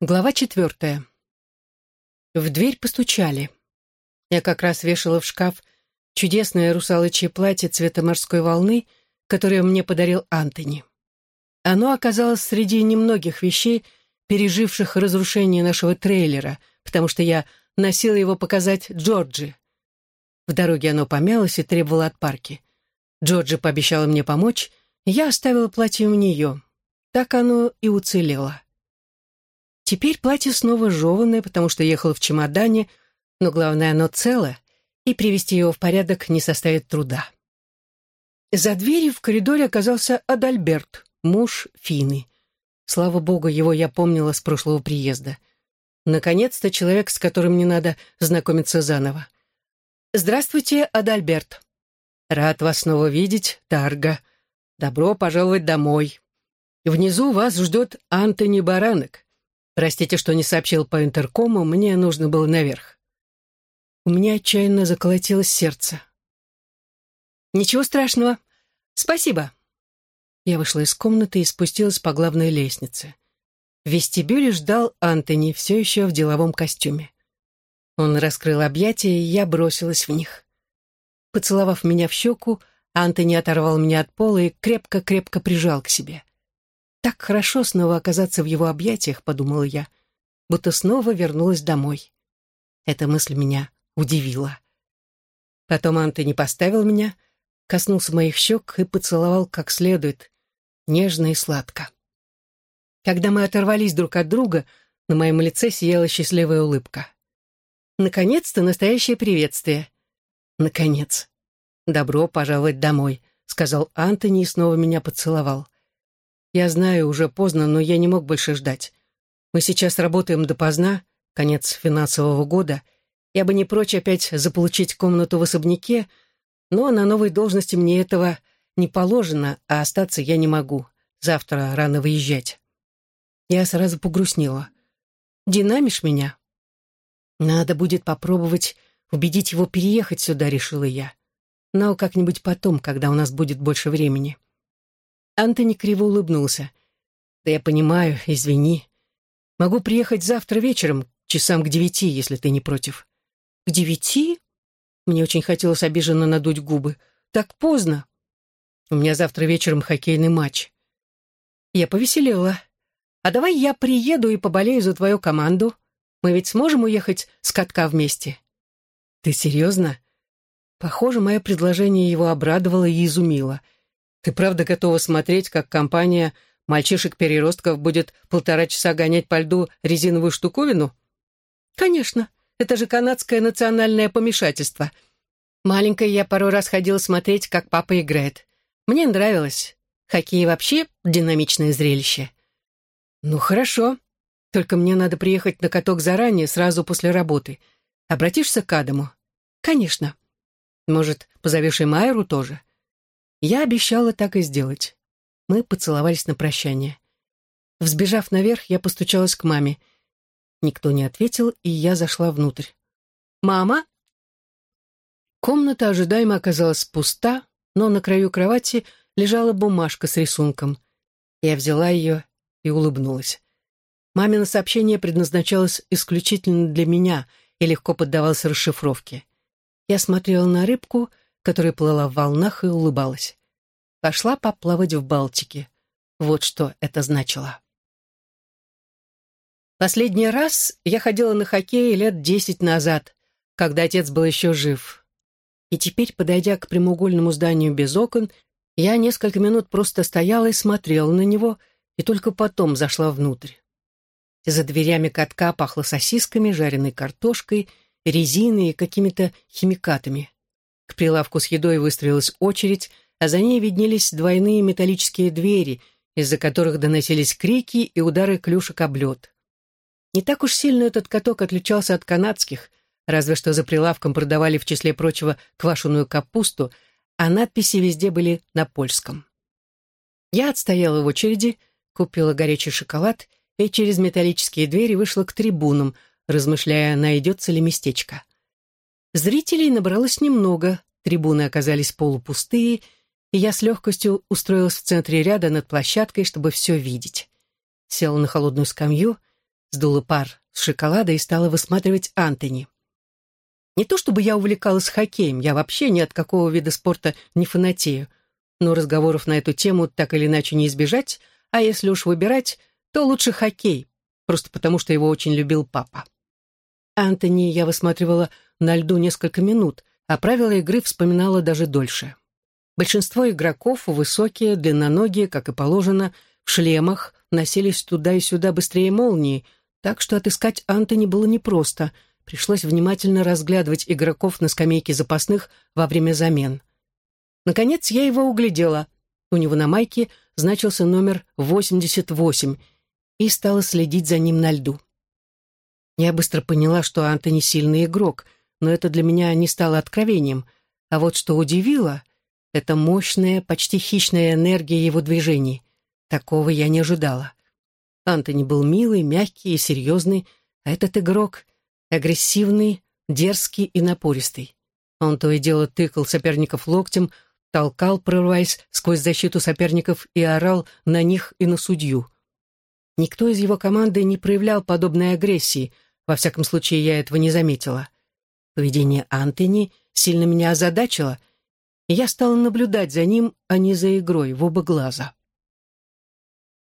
Глава четвертая. В дверь постучали. Я как раз вешала в шкаф чудесное русалочье платье цвета морской волны, которое мне подарил Антони. Оно оказалось среди немногих вещей, переживших разрушение нашего трейлера, потому что я носила его показать Джорджи. В дороге оно помялось и требовало отпарки. Джорджи пообещала мне помочь, я оставила платье у нее. Так оно и уцелело. Теперь платье снова жеванное, потому что ехало в чемодане, но главное, оно целое, и привести его в порядок не составит труда. За дверью в коридоре оказался Адальберт, муж Фины. Слава богу, его я помнила с прошлого приезда. Наконец-то человек, с которым не надо знакомиться заново. «Здравствуйте, Адальберт». «Рад вас снова видеть, Тарга. Добро пожаловать домой. Внизу вас ждет Антони Баранек. Простите, что не сообщил по интеркому, мне нужно было наверх. У меня отчаянно заколотилось сердце. «Ничего страшного. Спасибо». Я вышла из комнаты и спустилась по главной лестнице. В вестибюле ждал Антони, все еще в деловом костюме. Он раскрыл объятия, и я бросилась в них. Поцеловав меня в щеку, Антони оторвал меня от пола и крепко-крепко прижал к себе. Так хорошо снова оказаться в его объятиях, подумала я, будто снова вернулась домой. Эта мысль меня удивила. Потом Антони поставил меня, коснулся моих щек и поцеловал как следует, нежно и сладко. Когда мы оторвались друг от друга, на моем лице сияла счастливая улыбка. Наконец-то настоящее приветствие. Наконец. «Добро пожаловать домой», — сказал Антони и снова меня поцеловал. Я знаю, уже поздно, но я не мог больше ждать. Мы сейчас работаем допоздна, конец финансового года. Я бы не прочь опять заполучить комнату в особняке, но на новой должности мне этого не положено, а остаться я не могу. Завтра рано выезжать. Я сразу погрустнела. «Динамишь меня?» «Надо будет попробовать убедить его переехать сюда», — решила я. «Но как-нибудь потом, когда у нас будет больше времени». Антони криво улыбнулся. «Да я понимаю, извини. Могу приехать завтра вечером, часам к девяти, если ты не против». «К девяти?» Мне очень хотелось обиженно надуть губы. «Так поздно». «У меня завтра вечером хоккейный матч». Я повеселела. «А давай я приеду и поболею за твою команду. Мы ведь сможем уехать с катка вместе?» «Ты серьезно?» Похоже, мое предложение его обрадовало и изумило — ты правда готова смотреть, как компания мальчишек-переростков будет полтора часа гонять по льду резиновую штуковину? Конечно, это же канадское национальное помешательство. Маленькая я пару раз ходила смотреть, как папа играет. Мне нравилось. Хоккей вообще динамичное зрелище. Ну, хорошо. Только мне надо приехать на каток заранее, сразу после работы. Обратишься к Адаму? Конечно. Может, позовешь и Майеру тоже? Я обещала так и сделать. Мы поцеловались на прощание. Взбежав наверх, я постучалась к маме. Никто не ответил, и я зашла внутрь. «Мама?» Комната ожидаемо оказалась пуста, но на краю кровати лежала бумажка с рисунком. Я взяла ее и улыбнулась. Мамино сообщение предназначалось исключительно для меня и легко поддавалось расшифровке. Я смотрела на рыбку — которая плыла в волнах и улыбалась. Пошла поплавать в Балтике. Вот что это значило. Последний раз я ходила на хоккей лет десять назад, когда отец был еще жив. И теперь, подойдя к прямоугольному зданию без окон, я несколько минут просто стояла и смотрела на него, и только потом зашла внутрь. За дверями катка пахло сосисками, жареной картошкой, резиной и какими-то химикатами. К прилавку с едой выстроилась очередь, а за ней виднелись двойные металлические двери, из-за которых доносились крики и удары клюшек об лед. Не так уж сильно этот каток отличался от канадских, разве что за прилавком продавали в числе прочего квашеную капусту, а надписи везде были на польском. Я отстояла в очереди, купила горячий шоколад и через металлические двери вышла к трибунам, размышляя, найдется ли местечко. Зрителей набралось немного, трибуны оказались полупустые, и я с легкостью устроилась в центре ряда над площадкой, чтобы все видеть. Села на холодную скамью, сдула пар с шоколада и стала высматривать Антони. Не то чтобы я увлекалась хоккеем, я вообще ни от какого вида спорта не фанатею, но разговоров на эту тему так или иначе не избежать, а если уж выбирать, то лучше хоккей, просто потому что его очень любил папа. Антони я высматривала на льду несколько минут, а правила игры вспоминала даже дольше. Большинство игроков, высокие, длинноногие, как и положено, в шлемах, носились туда и сюда быстрее молнии, так что отыскать Антони было непросто, пришлось внимательно разглядывать игроков на скамейке запасных во время замен. Наконец я его углядела. У него на майке значился номер 88, и стала следить за ним на льду. Я быстро поняла, что Антони сильный игрок, но это для меня не стало откровением. А вот что удивило, это мощная, почти хищная энергия его движений. Такого я не ожидала. Антони был милый, мягкий и серьезный, а этот игрок — агрессивный, дерзкий и напористый. Он то и дело тыкал соперников локтем, толкал, прорываясь сквозь защиту соперников и орал на них и на судью. Никто из его команды не проявлял подобной агрессии — во всяком случае, я этого не заметила. Поведение Антони сильно меня озадачило, и я стала наблюдать за ним, а не за игрой, в оба глаза.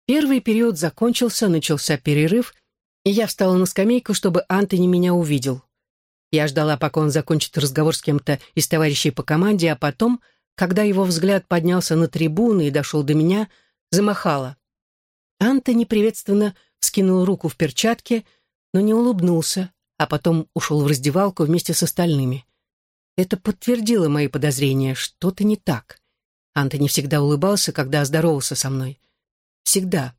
Первый период закончился, начался перерыв, и я встала на скамейку, чтобы Антони меня увидел. Я ждала, пока он закончит разговор с кем-то из товарищей по команде, а потом, когда его взгляд поднялся на трибуны и дошел до меня, замахала. Антони приветственно вскинул руку в перчатке, но не улыбнулся, а потом ушел в раздевалку вместе с остальными. Это подтвердило мои подозрения, что-то не так. Антони всегда улыбался, когда здоровался со мной. Всегда.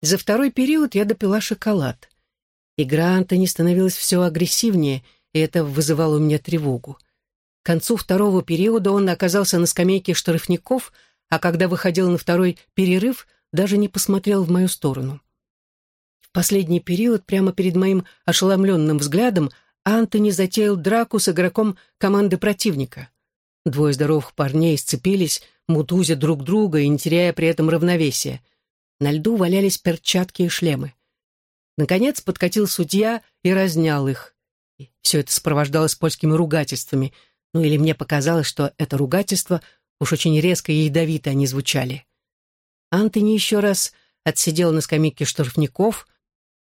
За второй период я допила шоколад. Игра Антони становилась все агрессивнее, и это вызывало у меня тревогу. К концу второго периода он оказался на скамейке штрафников, а когда выходил на второй перерыв, даже не посмотрел в мою сторону последний период прямо перед моим ошеломленным взглядом Антони затеял драку с игроком команды противника. Двое здоровых парней сцепились, мутузя друг друга и не теряя при этом равновесия. На льду валялись перчатки и шлемы. Наконец подкатил судья и разнял их. И все это сопровождалось польскими ругательствами, ну или мне показалось, что это ругательство уж очень резко и ядовито они звучали. Антони еще раз отсидел на скамейке штрафников,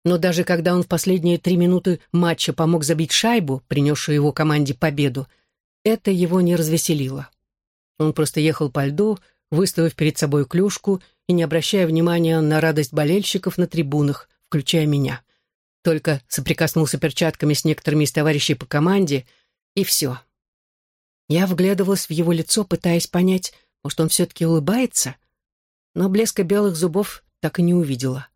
но даже когда он в последние три минуты матча помог забить шайбу, принесшую его команде победу, это его не развеселило. Он просто ехал по льду, выставив перед собой клюшку и не обращая внимания на радость болельщиков на трибунах, включая меня. Только соприкоснулся перчатками с некоторыми из товарищей по команде, и все. Я вглядывалась в его лицо, пытаясь понять, может, он все-таки улыбается, но блеска белых зубов так и не увидела.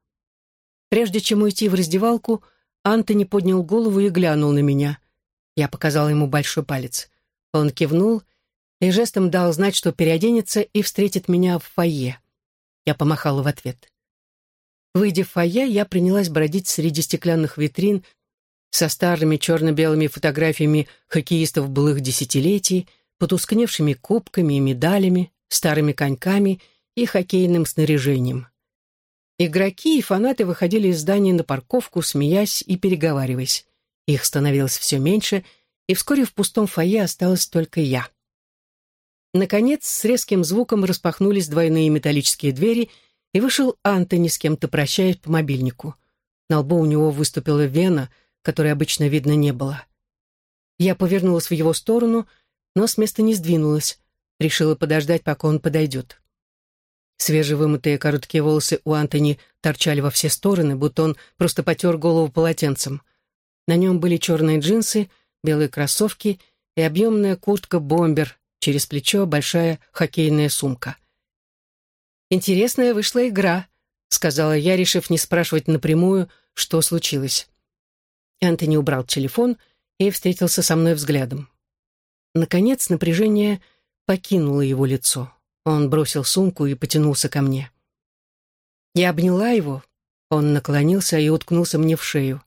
Прежде чем уйти в раздевалку, Антони поднял голову и глянул на меня. Я показала ему большой палец. Он кивнул и жестом дал знать, что переоденется и встретит меня в фойе. Я помахала в ответ. Выйдя в фойе, я принялась бродить среди стеклянных витрин со старыми черно-белыми фотографиями хоккеистов былых десятилетий, потускневшими кубками и медалями, старыми коньками и хоккейным снаряжением. Игроки и фанаты выходили из здания на парковку, смеясь и переговариваясь. Их становилось все меньше, и вскоре в пустом фойе осталась только я. Наконец, с резким звуком распахнулись двойные металлические двери, и вышел Антони с кем-то прощаясь по мобильнику. На лбу у него выступила вена, которой обычно видно не было. Я повернулась в его сторону, но с места не сдвинулась, решила подождать, пока он подойдет. Свежевымытые короткие волосы у Антони торчали во все стороны, будто он просто потер голову полотенцем. На нем были черные джинсы, белые кроссовки и объемная куртка-бомбер, через плечо большая хоккейная сумка. «Интересная вышла игра», — сказала я, решив не спрашивать напрямую, что случилось. Антони убрал телефон и встретился со мной взглядом. Наконец напряжение покинуло его лицо. Он бросил сумку и потянулся ко мне. Я обняла его, он наклонился и уткнулся мне в шею.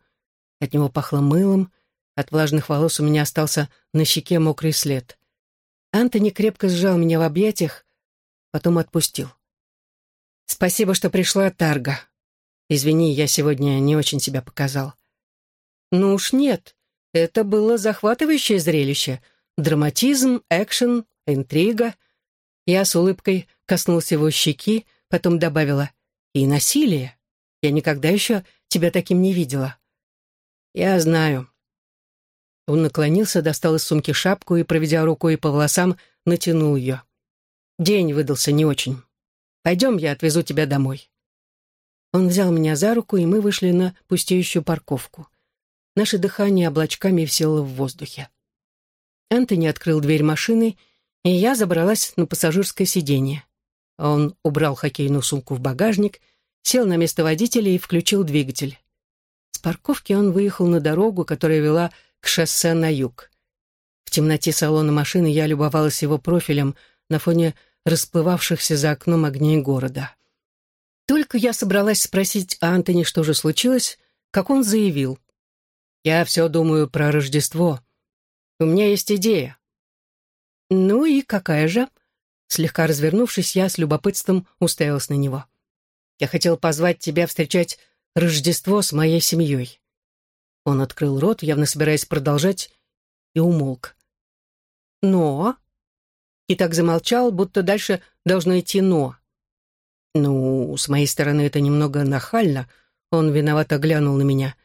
От него пахло мылом, от влажных волос у меня остался на щеке мокрый след. Антони крепко сжал меня в объятиях, потом отпустил. «Спасибо, что пришла, Тарга. Извини, я сегодня не очень себя показал». «Ну уж нет. Это было захватывающее зрелище. Драматизм, экшен, интрига». Я с улыбкой коснулся его щеки, потом добавила «И насилие. Я никогда еще тебя таким не видела». «Я знаю». Он наклонился, достал из сумки шапку и, проведя рукой по волосам, натянул ее. День выдался не очень. Пойдем, я отвезу тебя домой. Он взял меня за руку, и мы вышли на пустеющую парковку. Наше дыхание облачками висело в воздухе. Антони открыл дверь машины, и я забралась на пассажирское сиденье. Он убрал хоккейную сумку в багажник, сел на место водителя и включил двигатель. С парковки он выехал на дорогу, которая вела к шоссе на юг. В темноте салона машины я любовалась его профилем на фоне расплывавшихся за окном огней города. Только я собралась спросить Антони, что же случилось, как он заявил. «Я все думаю про Рождество. У меня есть идея». «Ну и какая же?» Слегка развернувшись, я с любопытством уставилась на него. «Я хотел позвать тебя встречать Рождество с моей семьей». Он открыл рот, явно собираясь продолжать, и умолк. «Но...» И так замолчал, будто дальше должно идти «но». «Ну, с моей стороны это немного нахально», — он виновато глянул на меня.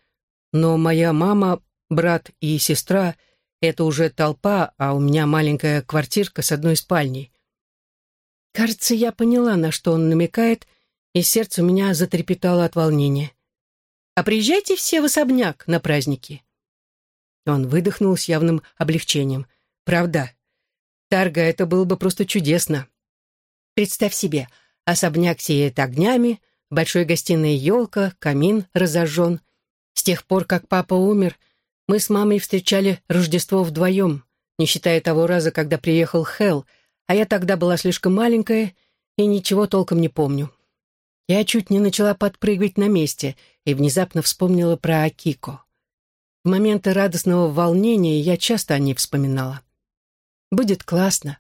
«Но моя мама, брат и сестра — это уже толпа, а у меня маленькая квартирка с одной спальней. Кажется, я поняла, на что он намекает, и сердце у меня затрепетало от волнения. «А приезжайте все в особняк на праздники». Он выдохнул с явным облегчением. «Правда, Тарга, это было бы просто чудесно. Представь себе, особняк сияет огнями, большой гостиной елка, камин разожжен. С тех пор, как папа умер, мы с мамой встречали Рождество вдвоем, не считая того раза, когда приехал Хелл, а я тогда была слишком маленькая и ничего толком не помню. Я чуть не начала подпрыгивать на месте и внезапно вспомнила про Акико. В моменты радостного волнения я часто о ней вспоминала. Будет классно.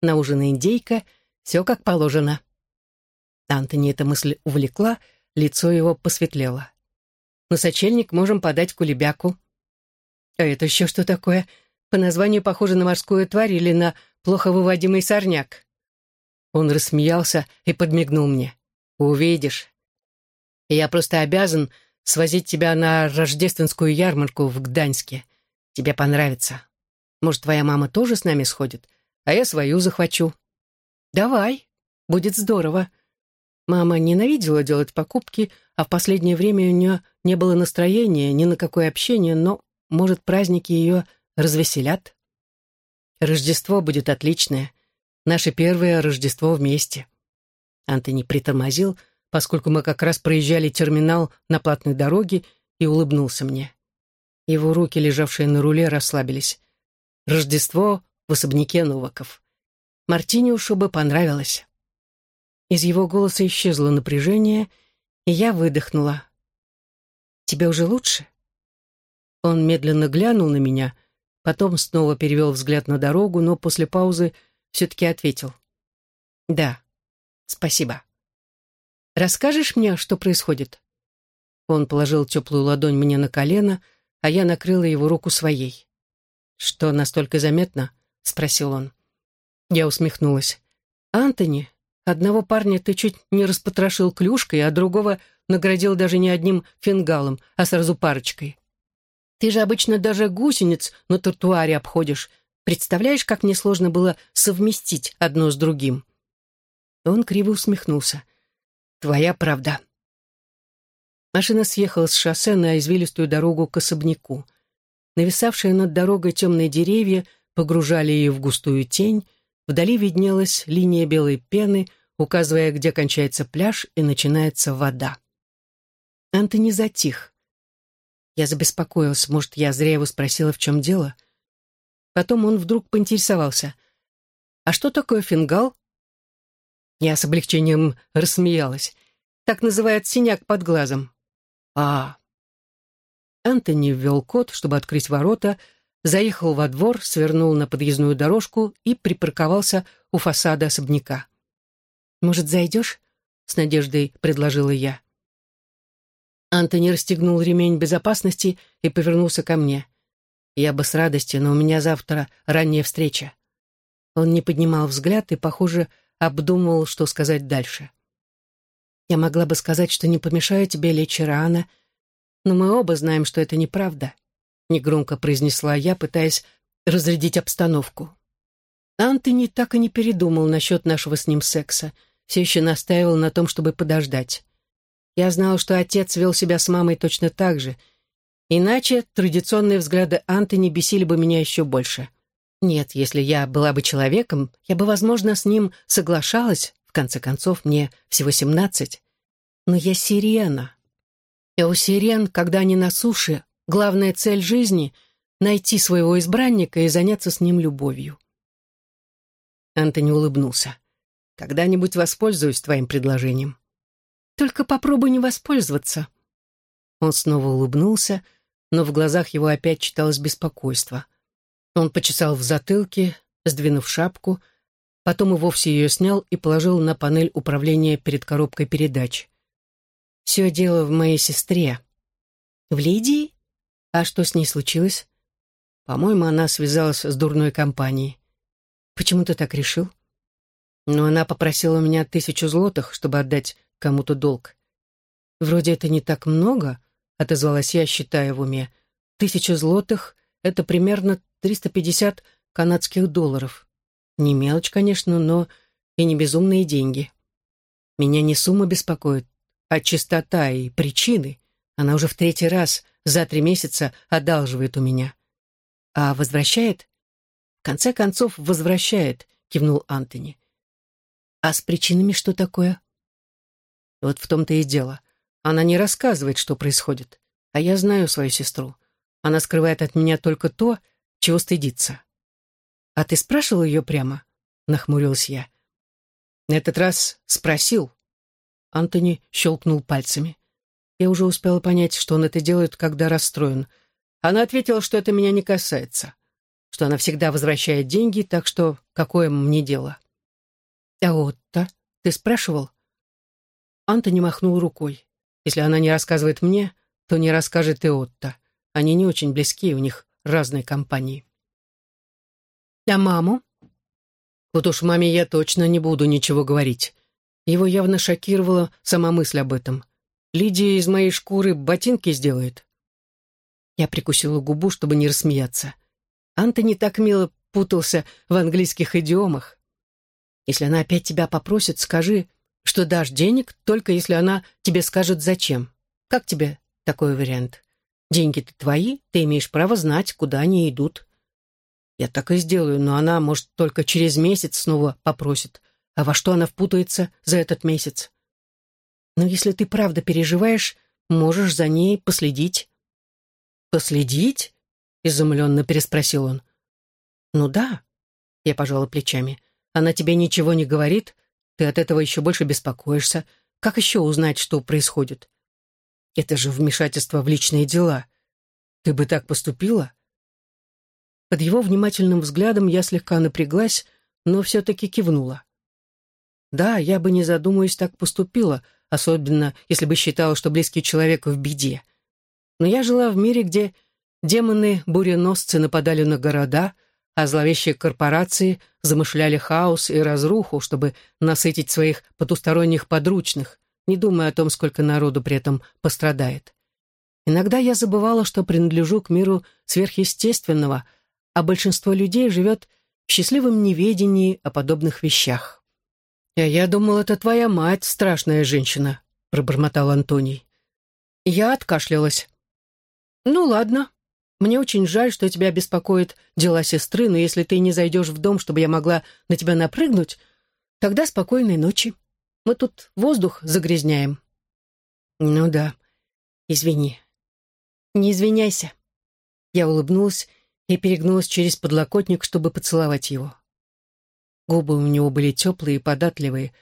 На ужин индейка, все как положено. Антони эта мысль увлекла, лицо его посветлело. На сочельник можем подать кулебяку. А это еще что такое? По названию похоже на морскую тварь или на плохо выводимый сорняк. Он рассмеялся и подмигнул мне. «Увидишь. Я просто обязан свозить тебя на рождественскую ярмарку в Гданьске. Тебе понравится. Может, твоя мама тоже с нами сходит, а я свою захвачу». «Давай, будет здорово». Мама ненавидела делать покупки, а в последнее время у нее не было настроения ни на какое общение, но, может, праздники ее развеселят. Рождество будет отличное. Наше первое Рождество вместе. Антони притормозил, поскольку мы как раз проезжали терминал на платной дороге, и улыбнулся мне. Его руки, лежавшие на руле, расслабились. Рождество в особняке Новаков. Мартиниушу бы понравилось. Из его голоса исчезло напряжение, и я выдохнула. «Тебе уже лучше?» Он медленно глянул на меня, Потом снова перевел взгляд на дорогу, но после паузы все-таки ответил. «Да, спасибо. Расскажешь мне, что происходит?» Он положил теплую ладонь мне на колено, а я накрыла его руку своей. «Что настолько заметно?» — спросил он. Я усмехнулась. «Антони, одного парня ты чуть не распотрошил клюшкой, а другого наградил даже не одним фингалом, а сразу парочкой. Ты же обычно даже гусениц на тротуаре обходишь. Представляешь, как мне сложно было совместить одно с другим?» Он криво усмехнулся. «Твоя правда». Машина съехала с шоссе на извилистую дорогу к особняку. Нависавшие над дорогой темные деревья погружали ее в густую тень, вдали виднелась линия белой пены, указывая, где кончается пляж и начинается вода. Антони затих. Я забеспокоился, может, я зря его спросила, в чем дело. Потом он вдруг поинтересовался. «А что такое фингал?» Я с облегчением рассмеялась. Так называют синяк под глазом. «А...» Антони ввел код, чтобы открыть ворота, заехал во двор, свернул на подъездную дорожку и припарковался у фасада особняка. «Может, зайдешь?» — с надеждой предложила я. Антони расстегнул ремень безопасности и повернулся ко мне. Я бы с радостью, но у меня завтра ранняя встреча. Он не поднимал взгляд и, похоже, обдумывал, что сказать дальше. Я могла бы сказать, что не помешаю тебе лечь рано, но мы оба знаем, что это неправда, — негромко произнесла я, пытаясь разрядить обстановку. Антони так и не передумал насчет нашего с ним секса, все еще настаивал на том, чтобы подождать. Я знал, что отец вел себя с мамой точно так же, иначе традиционные взгляды Антони бесили бы меня еще больше. Нет, если я была бы человеком, я бы, возможно, с ним соглашалась, в конце концов, мне всего семнадцать. Но я сирена. И у сирен, когда они на суше, главная цель жизни — найти своего избранника и заняться с ним любовью. Антони улыбнулся. «Когда-нибудь воспользуюсь твоим предложением». «Только попробуй не воспользоваться». Он снова улыбнулся, но в глазах его опять читалось беспокойство. Он почесал в затылке, сдвинув шапку, потом и вовсе ее снял и положил на панель управления перед коробкой передач. «Все дело в моей сестре». «В Лидии? А что с ней случилось?» «По-моему, она связалась с дурной компанией». «Почему ты так решил?» «Но она попросила у меня тысячу злотых, чтобы отдать кому-то долг». «Вроде это не так много», — отозвалась я, считая в уме. «Тысяча злотых — это примерно 350 канадских долларов. Не мелочь, конечно, но и не безумные деньги. Меня не сумма беспокоит, а чистота и причины. Она уже в третий раз за три месяца одалживает у меня. А возвращает? В конце концов, возвращает, кивнул Антони. А с причинами что такое? Вот в том-то и дело. Она не рассказывает, что происходит. А я знаю свою сестру. Она скрывает от меня только то, чего стыдиться. «А ты спрашивал ее прямо?» — нахмурилась я. На этот раз спросил. Антони щелкнул пальцами. Я уже успела понять, что он это делает, когда расстроен. Она ответила, что это меня не касается, что она всегда возвращает деньги, так что какое мне дело. «А Отто, ты спрашивал?» Антони махнул рукой. «Если она не рассказывает мне, то не расскажет и Отто. Они не очень близки, у них разные компании. А маму? Вот уж маме я точно не буду ничего говорить. Его явно шокировала сама мысль об этом. Лидия из моей шкуры ботинки сделает. Я прикусила губу, чтобы не рассмеяться. Антони так мило путался в английских идиомах. Если она опять тебя попросит, скажи, что дашь денег, только если она тебе скажет зачем. Как тебе такой вариант? Деньги-то твои, ты имеешь право знать, куда они идут. Я так и сделаю, но она, может, только через месяц снова попросит. А во что она впутается за этот месяц? Но если ты правда переживаешь, можешь за ней последить. «Последить?» — изумленно переспросил он. «Ну да», — я пожала плечами. «Она тебе ничего не говорит, ты от этого еще больше беспокоишься. Как еще узнать, что происходит? Это же вмешательство в личные дела. Ты бы так поступила?» Под его внимательным взглядом я слегка напряглась, но все-таки кивнула. Да, я бы, не задумываясь, так поступила, особенно если бы считала, что близкий человек в беде. Но я жила в мире, где демоны-буреносцы нападали на города, а зловещие корпорации замышляли хаос и разруху, чтобы насытить своих потусторонних подручных, не думая о том, сколько народу при этом пострадает. Иногда я забывала, что принадлежу к миру сверхъестественного, а большинство людей живет в счастливом неведении о подобных вещах. «А я думал, это твоя мать, страшная женщина», — пробормотал Антоний. Я откашлялась. «Ну ладно. Мне очень жаль, что тебя беспокоит дела сестры, но если ты не зайдешь в дом, чтобы я могла на тебя напрыгнуть, тогда спокойной ночи». Мы тут воздух загрязняем». «Ну да. Извини». «Не извиняйся». Я улыбнулась и перегнулась через подлокотник, чтобы поцеловать его. Губы у него были теплые и податливые,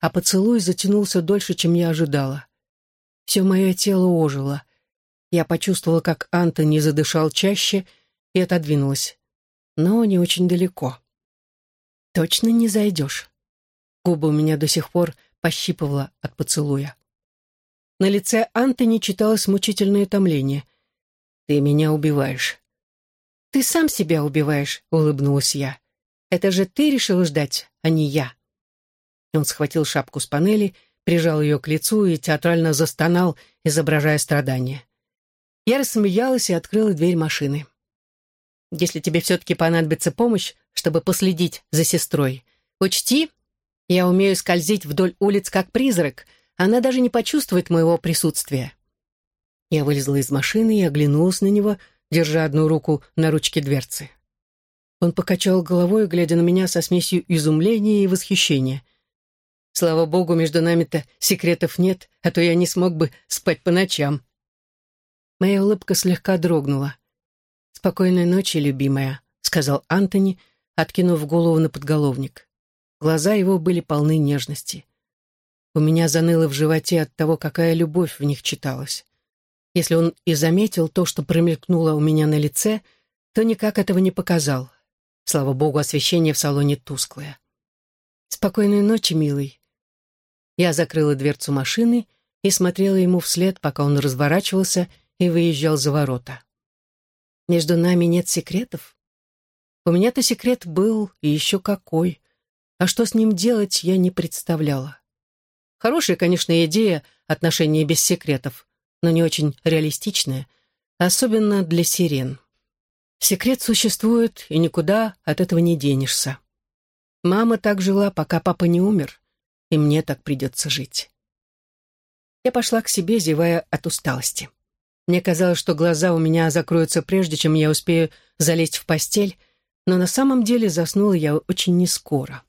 а поцелуй затянулся дольше, чем я ожидала. Все мое тело ожило. Я почувствовала, как Антони задышал чаще и отодвинулась. Но не очень далеко. «Точно не зайдешь?» Губы у меня до сих пор пощипывала от поцелуя. На лице Антони читалось мучительное томление. «Ты меня убиваешь». «Ты сам себя убиваешь», — улыбнулась я. «Это же ты решил ждать, а не я». Он схватил шапку с панели, прижал ее к лицу и театрально застонал, изображая страдания. Я рассмеялась и открыла дверь машины. «Если тебе все-таки понадобится помощь, чтобы последить за сестрой, учти, я умею скользить вдоль улиц как призрак, она даже не почувствует моего присутствия». Я вылезла из машины и оглянулась на него, держа одну руку на ручке дверцы. Он покачал головой, глядя на меня со смесью изумления и восхищения. Слава богу, между нами-то секретов нет, а то я не смог бы спать по ночам. Моя улыбка слегка дрогнула. «Спокойной ночи, любимая», — сказал Антони, откинув голову на подголовник. Глаза его были полны нежности. У меня заныло в животе от того, какая любовь в них читалась. Если он и заметил то, что промелькнуло у меня на лице, то никак этого не показал. Слава богу, освещение в салоне тусклое. «Спокойной ночи, милый». Я закрыла дверцу машины и смотрела ему вслед, пока он разворачивался и выезжал за ворота. Между нами нет секретов? У меня-то секрет был, и еще какой. А что с ним делать, я не представляла. Хорошая, конечно, идея отношения без секретов, но не очень реалистичная, особенно для сирен. Секрет существует, и никуда от этого не денешься. Мама так жила, пока папа не умер, и мне так придется жить. Я пошла к себе, зевая от усталости. Мне казалось, что глаза у меня закроются прежде, чем я успею залезть в постель, но на самом деле заснула я очень нескоро.